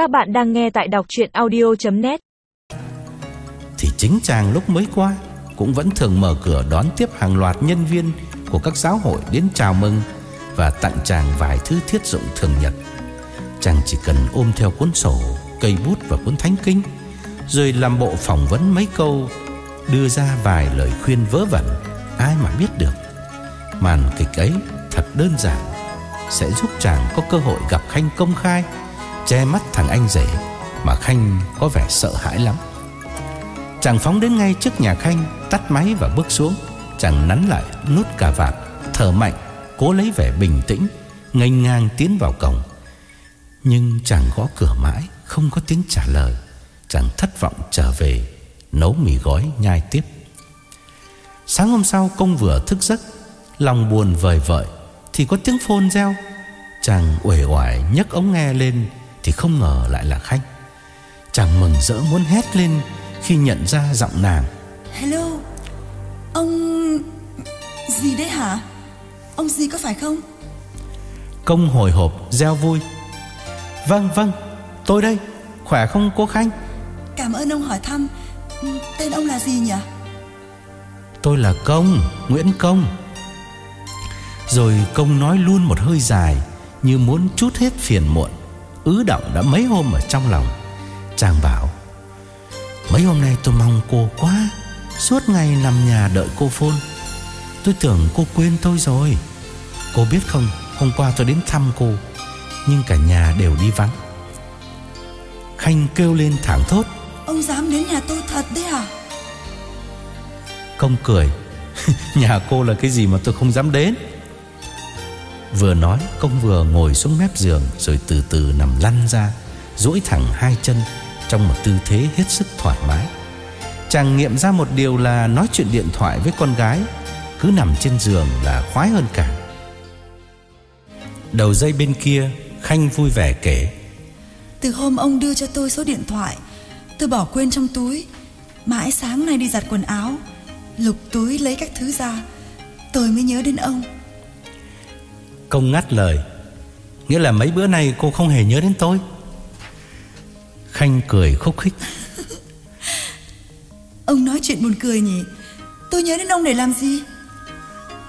Các bạn đang nghe tại đọc chuyện audio.net Thì chính chàng lúc mới qua, Cũng vẫn thường mở cửa đón tiếp hàng loạt nhân viên Của các giáo hội đến chào mừng Và tặng chàng vài thứ thiết dụng thường nhật. Chàng chỉ cần ôm theo cuốn sổ, Cây bút và cuốn thánh kinh, Rồi làm bộ phỏng vấn mấy câu, Đưa ra vài lời khuyên vớ vẩn, Ai mà biết được. Màn kịch ấy thật đơn giản, Sẽ giúp chàng có cơ hội gặp Khanh công khai. Che mắt thằng anh rể Mà Khanh có vẻ sợ hãi lắm. Chàng phóng đến ngay trước nhà Khanh, Tắt máy và bước xuống. Chàng nắn lại nút cà vạt, Thở mạnh, Cố lấy vẻ bình tĩnh Ngành ngang tiến vào cổng. Nhưng chàng gõ cửa mãi, Không có tiếng trả lời. Chàng thất vọng trở về, Nấu mì gói nhai tiếp. Sáng hôm sau, công vừa thức giấc, Lòng buồn vời vợi, Thì có tiếng phone reo. Chàng uể oải nhấc ống nghe lên thì không ngờ lại là Khanh Chàng mừng rỡ muốn hét lên Khi nhận ra giọng nàng. Hello Ông... Gì đấy hả? Ông gì có phải không? Công hồi hộp reo vui. Vâng vâng Tôi đây Khỏe không cô Khanh? Cảm ơn ông hỏi thăm. Tên ông là gì nhỉ? Tôi là Công Nguyễn Công. Rồi Công nói luôn một hơi dài Như muốn chút hết phiền muộn Ứ động đã mấy hôm ở trong lòng. Chàng bảo Mấy hôm nay tôi mong cô quá Suốt ngày nằm nhà đợi cô phone Tôi tưởng cô quên tôi rồi. Cô biết không Hôm qua tôi đến thăm cô Nhưng cả nhà đều đi vắng. Khanh kêu lên thảng thốt Ông dám đến nhà tôi thật đấy à? Công cười. Nhà cô là cái gì mà tôi không dám đến Vừa nói Công vừa ngồi xuống mép giường Rồi từ từ nằm lăn ra, duỗi thẳng hai chân Trong một tư thế hết sức thoải mái. Chàng nghiệm ra một điều là Nói chuyện điện thoại với con gái, Cứ nằm trên giường là khoái hơn cả. Đầu dây bên kia, Khanh vui vẻ kể. Từ hôm ông đưa cho tôi số điện thoại, Tôi bỏ quên trong túi. Mãi sáng nay đi giặt quần áo, Lục túi lấy các thứ ra. Tôi mới nhớ đến ông. Công ngắt lời. Nghĩa là mấy bữa nay cô không hề nhớ đến tôi. Khanh cười khúc khích. Ông nói chuyện buồn cười nhỉ? Tôi nhớ đến ông để làm gì?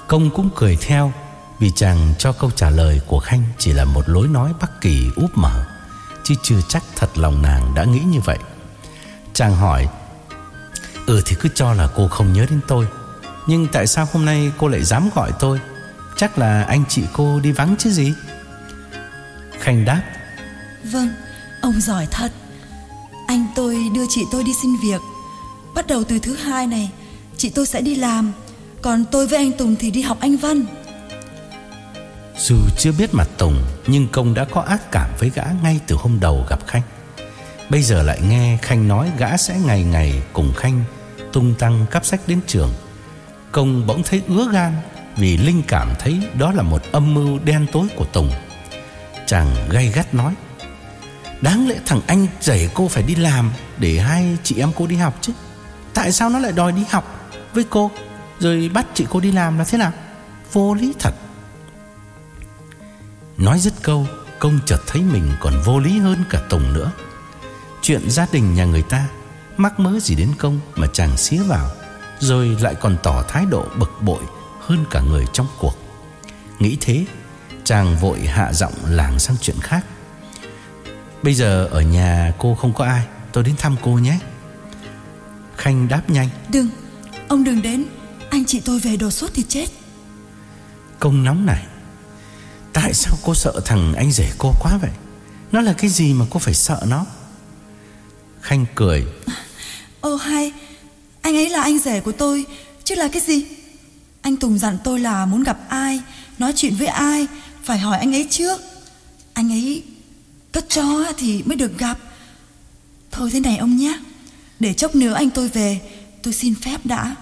Công cũng cười theo Vì chàng cho câu trả lời của Khanh Chỉ là một lối nói bắc kỳ úp mở Chứ chưa chắc thật lòng nàng đã nghĩ như vậy. Chàng hỏi Ừ thì cứ cho là cô không nhớ đến tôi Nhưng tại sao hôm nay cô lại dám gọi tôi Chắc là anh chị cô đi vắng chứ gì? Khanh đáp. Vâng Ông giỏi thật. Anh tôi đưa chị tôi đi xin việc. Bắt đầu từ thứ hai này Chị tôi sẽ đi làm. Còn tôi với anh Tùng thì đi học Anh Văn. Dù chưa biết mặt Tùng Nhưng Công đã có ác cảm với gã ngay từ hôm đầu gặp Khanh. Bây giờ lại nghe Khanh nói gã sẽ ngày ngày cùng Khanh tung tăng cắp sách đến trường. Công bỗng thấy ứa gan vì Linh cảm thấy đó là một âm mưu đen tối của Tùng. Chàng gay gắt nói, Đáng lẽ thằng anh dạy cô phải đi làm Để hai chị em cô đi học chứ. Tại sao nó lại đòi đi học với cô, Rồi bắt chị cô đi làm là thế nào? Vô lý thật. Nói dứt câu, Công chợt thấy mình còn vô lý hơn cả Tùng nữa. Chuyện gia đình nhà người ta Mắc mớ gì đến công mà chàng xía vào, Rồi lại còn tỏ thái độ bực bội hơn cả người trong cuộc. Nghĩ thế Chàng vội hạ giọng làng sang chuyện khác. Bây giờ ở nhà cô không có ai Tôi đến thăm cô nhé. Khanh đáp nhanh. Đừng Ông đừng đến. Anh chị tôi về đột xuất thì chết. Công nóng này. Tại sao cô sợ thằng anh rể cô quá vậy? Nó là cái gì mà cô phải sợ nó? Khanh cười. Ô hay Anh ấy là anh rể của tôi Chứ là cái gì anh Tùng dặn tôi là muốn gặp ai, Nói chuyện với ai, Phải hỏi anh ấy trước. Anh ấy cất cho thì mới được gặp. Thôi thế này ông nhé, Để chốc nữa anh tôi về, Tôi xin phép đã.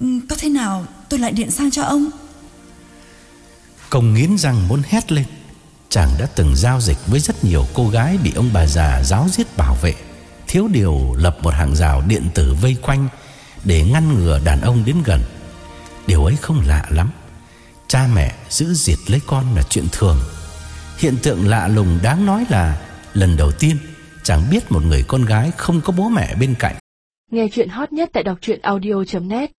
Ừ, có thế nào tôi lại điện sang cho ông? Công nghiến răng muốn hét lên. Chàng đã từng giao dịch với rất nhiều cô gái Bị ông bà già giáo giết bảo vệ. Thiếu điều lập một hàng rào điện tử vây quanh Để ngăn ngừa đàn ông đến gần. Điều ấy không lạ lắm. Cha mẹ giữ diệt lấy con là chuyện thường. Hiện tượng lạ lùng đáng nói là Lần đầu tiên chẳng biết một người con gái không có bố mẹ bên cạnh. Nghe chuyện hot nhất tại đọc truyện audio.net